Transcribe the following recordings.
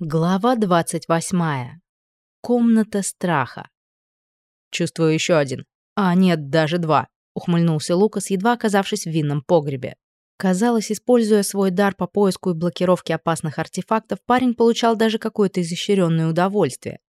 Глава 28. Комната страха. Чувствую еще один. А нет, даже два. Ухмыльнулся Лукас, едва оказавшись в винном погребе. Казалось, используя свой дар по поиску и блокировке опасных артефактов, парень получал даже какое-то изощренное удовольствие.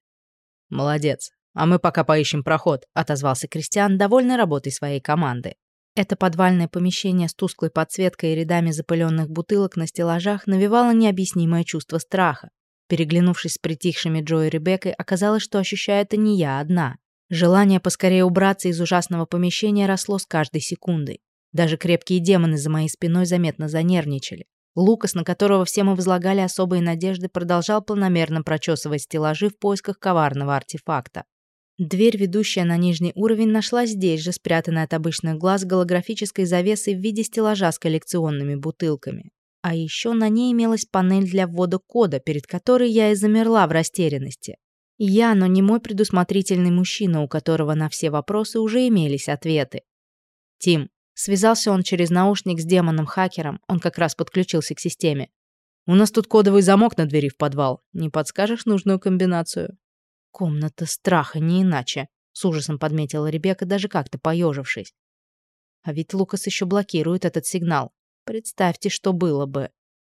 «Молодец. А мы пока поищем проход», — отозвался Кристиан, довольный работой своей команды. Это подвальное помещение с тусклой подсветкой и рядами запыленных бутылок на стеллажах навевало необъяснимое чувство страха. Переглянувшись с притихшими Джо и Ребеккой, оказалось, что ощущаю это не я одна. Желание поскорее убраться из ужасного помещения росло с каждой секундой. Даже крепкие демоны за моей спиной заметно занервничали. Лукас, на которого все мы возлагали особые надежды, продолжал планомерно прочесывать стеллажи в поисках коварного артефакта. Дверь, ведущая на нижний уровень, нашла здесь же, спрятанная от обычных глаз голографической завесой в виде стеллажа с коллекционными бутылками. А еще на ней имелась панель для ввода кода, перед которой я и замерла в растерянности. Я, но не мой предусмотрительный мужчина, у которого на все вопросы уже имелись ответы. Тим. Связался он через наушник с демоном-хакером, он как раз подключился к системе. «У нас тут кодовый замок на двери в подвал. Не подскажешь нужную комбинацию?» «Комната страха, не иначе», — с ужасом подметила Ребекка, даже как-то поежившись. А ведь Лукас еще блокирует этот сигнал. Представьте, что было бы.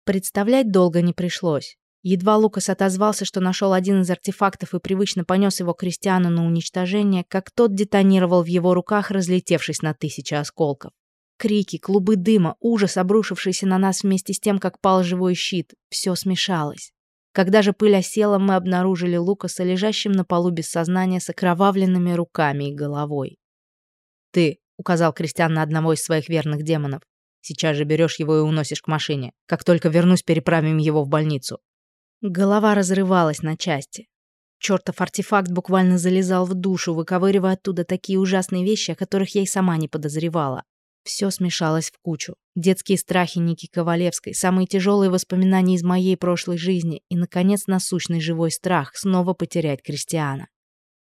Представлять долго не пришлось. Едва Лукас отозвался, что нашел один из артефактов и привычно понес его Кристиану на уничтожение, как тот детонировал в его руках, разлетевшись на тысячи осколков. Крики, клубы дыма, ужас, обрушившийся на нас вместе с тем, как пал живой щит — все смешалось. Когда же пыль осела, мы обнаружили Лукаса лежащим на полу без сознания с окровавленными руками и головой. «Ты», — указал Кристиан на одного из своих верных демонов, Сейчас же берешь его и уносишь к машине. Как только вернусь, переправим его в больницу». Голова разрывалась на части. Чёртов артефакт буквально залезал в душу, выковыривая оттуда такие ужасные вещи, о которых я и сама не подозревала. Все смешалось в кучу. Детские страхи Ники Ковалевской, самые тяжелые воспоминания из моей прошлой жизни и, наконец, насущный живой страх снова потерять Кристиана.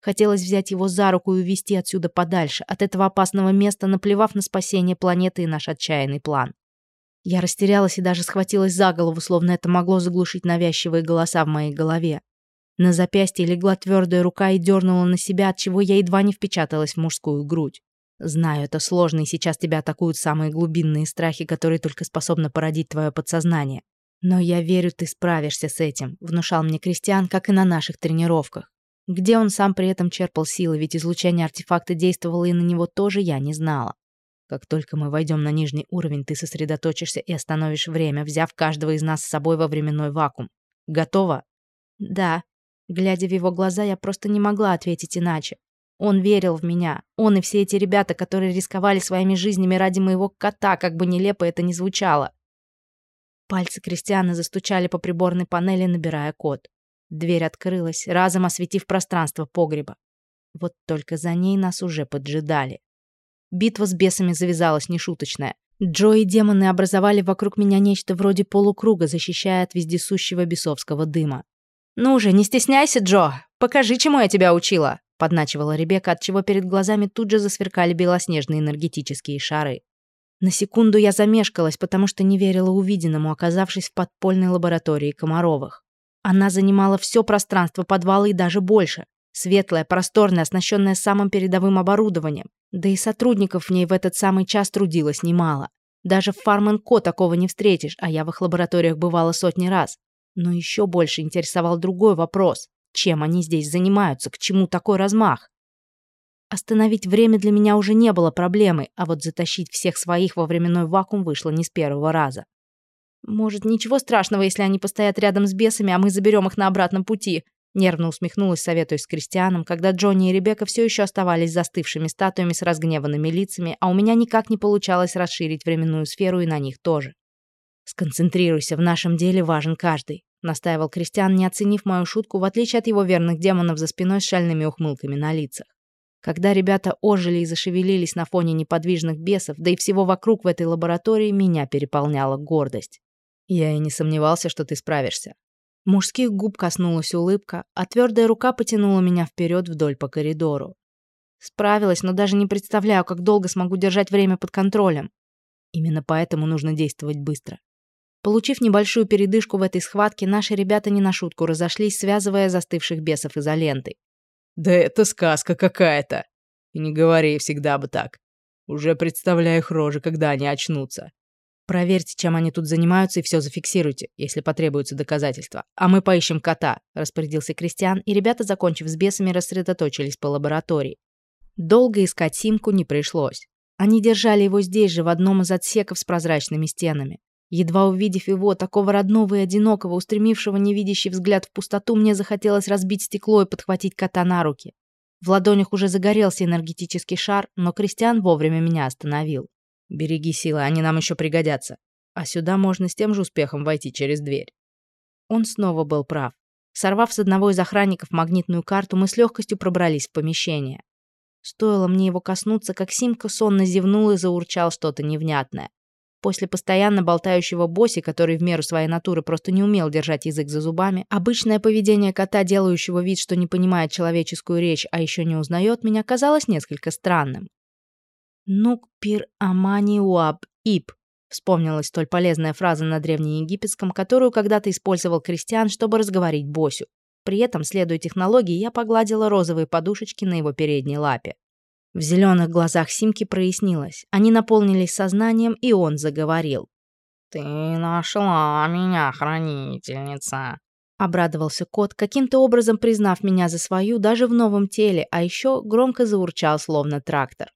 Хотелось взять его за руку и увести отсюда подальше, от этого опасного места, наплевав на спасение планеты и наш отчаянный план. Я растерялась и даже схватилась за голову, словно это могло заглушить навязчивые голоса в моей голове. На запястье легла твердая рука и дернула на себя, от чего я едва не впечаталась в мужскую грудь. Знаю, это сложно, и сейчас тебя атакуют самые глубинные страхи, которые только способны породить твое подсознание. Но я верю, ты справишься с этим, внушал мне Кристиан, как и на наших тренировках. Где он сам при этом черпал силы, ведь излучение артефакта действовало и на него тоже, я не знала. Как только мы войдем на нижний уровень, ты сосредоточишься и остановишь время, взяв каждого из нас с собой во временной вакуум. Готово? Да. Глядя в его глаза, я просто не могла ответить иначе. Он верил в меня. Он и все эти ребята, которые рисковали своими жизнями ради моего кота, как бы нелепо это ни звучало. Пальцы Кристиана застучали по приборной панели, набирая код. Дверь открылась, разом осветив пространство погреба. Вот только за ней нас уже поджидали. Битва с бесами завязалась нешуточная. Джо и демоны образовали вокруг меня нечто вроде полукруга, защищая от вездесущего бесовского дыма. «Ну же, не стесняйся, Джо! Покажи, чему я тебя учила!» — подначивала Ребекка, отчего перед глазами тут же засверкали белоснежные энергетические шары. На секунду я замешкалась, потому что не верила увиденному, оказавшись в подпольной лаборатории Комаровых. Она занимала все пространство подвала и даже больше. Светлая, просторная, оснащенная самым передовым оборудованием. Да и сотрудников в ней в этот самый час трудилось немало. Даже в Фарменко такого не встретишь, а я в их лабораториях бывала сотни раз. Но еще больше интересовал другой вопрос. Чем они здесь занимаются? К чему такой размах? Остановить время для меня уже не было проблемой, а вот затащить всех своих во временной вакуум вышло не с первого раза. «Может, ничего страшного, если они постоят рядом с бесами, а мы заберем их на обратном пути?» Нервно усмехнулась, советуясь с Кристианом, когда Джонни и Ребекка все еще оставались застывшими статуями с разгневанными лицами, а у меня никак не получалось расширить временную сферу и на них тоже. «Сконцентрируйся, в нашем деле важен каждый», — настаивал Кристиан, не оценив мою шутку, в отличие от его верных демонов за спиной с шальными ухмылками на лицах. Когда ребята ожили и зашевелились на фоне неподвижных бесов, да и всего вокруг в этой лаборатории, меня переполняла гордость. Я и не сомневался, что ты справишься. Мужских губ коснулась улыбка, а твердая рука потянула меня вперед вдоль по коридору. Справилась, но даже не представляю, как долго смогу держать время под контролем. Именно поэтому нужно действовать быстро. Получив небольшую передышку в этой схватке, наши ребята не на шутку разошлись, связывая застывших бесов изолентой. «Да это сказка какая-то! И не говори всегда бы так. Уже представляю их рожи, когда они очнутся. Проверьте, чем они тут занимаются, и все зафиксируйте, если потребуются доказательства. А мы поищем кота», — распорядился Кристиан, и ребята, закончив с бесами, рассредоточились по лаборатории. Долго искать Симку не пришлось. Они держали его здесь же, в одном из отсеков с прозрачными стенами. Едва увидев его, такого родного и одинокого, устремившего невидящий взгляд в пустоту, мне захотелось разбить стекло и подхватить кота на руки. В ладонях уже загорелся энергетический шар, но Кристиан вовремя меня остановил. Береги силы, они нам еще пригодятся. А сюда можно с тем же успехом войти через дверь. Он снова был прав. Сорвав с одного из охранников магнитную карту, мы с легкостью пробрались в помещение. Стоило мне его коснуться, как Симка сонно зевнул и заурчал что-то невнятное. После постоянно болтающего Боси, который в меру своей натуры просто не умел держать язык за зубами, обычное поведение кота, делающего вид, что не понимает человеческую речь, а еще не узнает меня, казалось несколько странным. «Нук пир амани уаб иб», вспомнилась столь полезная фраза на древнеегипетском, которую когда-то использовал крестьян, чтобы разговорить Босю. При этом, следуя технологии, я погладила розовые подушечки на его передней лапе. В зеленых глазах Симки прояснилось. Они наполнились сознанием, и он заговорил. «Ты нашла меня, хранительница!» Обрадовался кот, каким-то образом признав меня за свою даже в новом теле, а еще громко заурчал, словно трактор.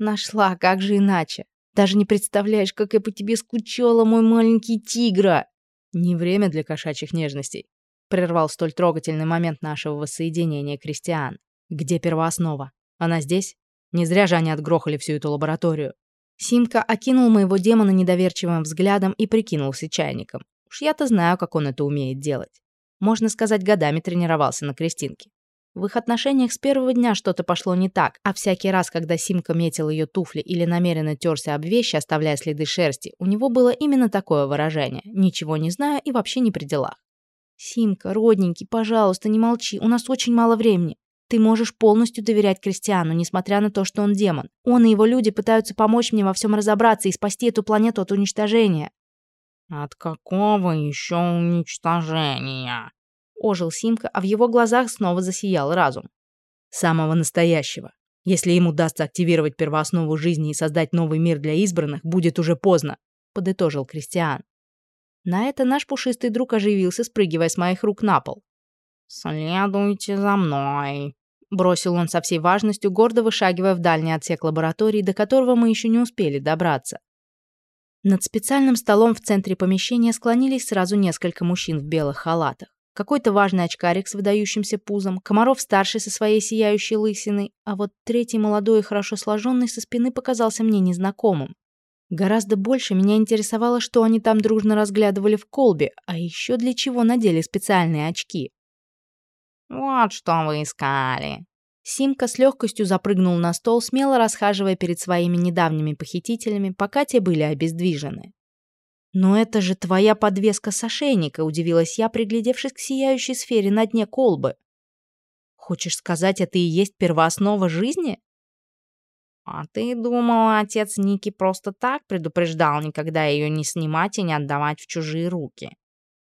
Нашла, как же иначе? Даже не представляешь, как я по тебе скучала, мой маленький тигра. Не время для кошачьих нежностей. Прервал столь трогательный момент нашего воссоединения Кристиан. Где первооснова? Она здесь? Не зря же они отгрохали всю эту лабораторию. Симка окинул моего демона недоверчивым взглядом и прикинулся чайником. Уж я-то знаю, как он это умеет делать. Можно сказать, годами тренировался на крестинке. В их отношениях с первого дня что-то пошло не так, а всякий раз, когда Симка метил ее туфли или намеренно терся об вещи, оставляя следы шерсти, у него было именно такое выражение «ничего не знаю и вообще не при делах». «Симка, родненький, пожалуйста, не молчи, у нас очень мало времени. Ты можешь полностью доверять Кристиану, несмотря на то, что он демон. Он и его люди пытаются помочь мне во всем разобраться и спасти эту планету от уничтожения». «От какого еще уничтожения?» Ожил Симка, а в его глазах снова засиял разум. Самого настоящего. Если им удастся активировать первооснову жизни и создать новый мир для избранных, будет уже поздно, подытожил Кристиан. На это наш пушистый друг оживился, спрыгивая с моих рук на пол. «Следуйте за мной», — бросил он со всей важностью, гордо вышагивая в дальний отсек лаборатории, до которого мы еще не успели добраться. Над специальным столом в центре помещения склонились сразу несколько мужчин в белых халатах какой-то важный очкарик с выдающимся пузом, Комаров-старший со своей сияющей лысиной, а вот третий молодой и хорошо сложенный со спины показался мне незнакомым. Гораздо больше меня интересовало, что они там дружно разглядывали в колбе, а еще для чего надели специальные очки. «Вот что вы искали». Симка с легкостью запрыгнул на стол, смело расхаживая перед своими недавними похитителями, пока те были обездвижены. «Но это же твоя подвеска с ошейника», — удивилась я, приглядевшись к сияющей сфере на дне колбы. «Хочешь сказать, это и есть первооснова жизни?» «А ты думала, отец Ники просто так предупреждал никогда ее не снимать и не отдавать в чужие руки?»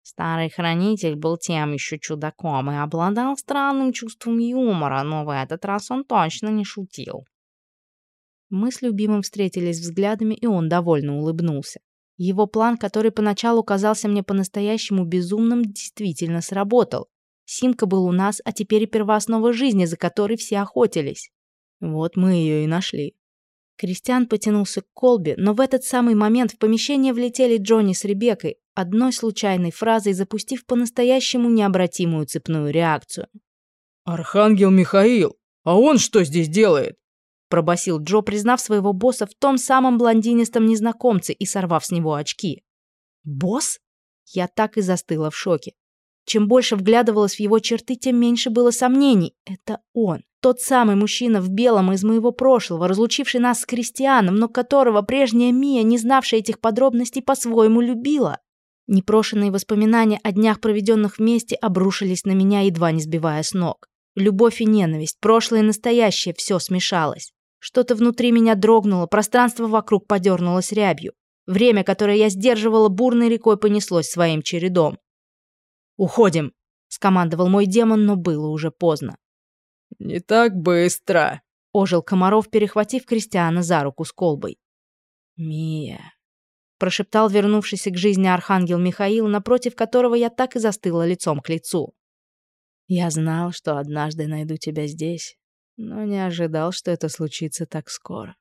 Старый хранитель был тем еще чудаком и обладал странным чувством юмора, но в этот раз он точно не шутил. Мы с любимым встретились взглядами, и он довольно улыбнулся. Его план, который поначалу казался мне по-настоящему безумным, действительно сработал. Симка был у нас, а теперь и первооснова жизни, за которой все охотились. Вот мы ее и нашли. Кристиан потянулся к колбе, но в этот самый момент в помещение влетели Джонни с Ребеккой, одной случайной фразой запустив по-настоящему необратимую цепную реакцию. «Архангел Михаил! А он что здесь делает?» Пробасил Джо, признав своего босса в том самом блондинистом незнакомце и сорвав с него очки. «Босс?» Я так и застыла в шоке. Чем больше вглядывалась в его черты, тем меньше было сомнений. Это он. Тот самый мужчина в белом из моего прошлого, разлучивший нас с Кристианом, но которого прежняя Мия, не знавшая этих подробностей, по-своему любила. Непрошенные воспоминания о днях, проведенных вместе, обрушились на меня, едва не сбивая с ног. Любовь и ненависть, прошлое и настоящее – все смешалось. Что-то внутри меня дрогнуло, пространство вокруг подернулось рябью. Время, которое я сдерживала бурной рекой, понеслось своим чередом. «Уходим!» — скомандовал мой демон, но было уже поздно. «Не так быстро!» — ожил Комаров, перехватив Кристиана за руку с колбой. «Мия!» — прошептал вернувшийся к жизни архангел Михаил, напротив которого я так и застыла лицом к лицу. «Я знал, что однажды найду тебя здесь, но не ожидал, что это случится так скоро».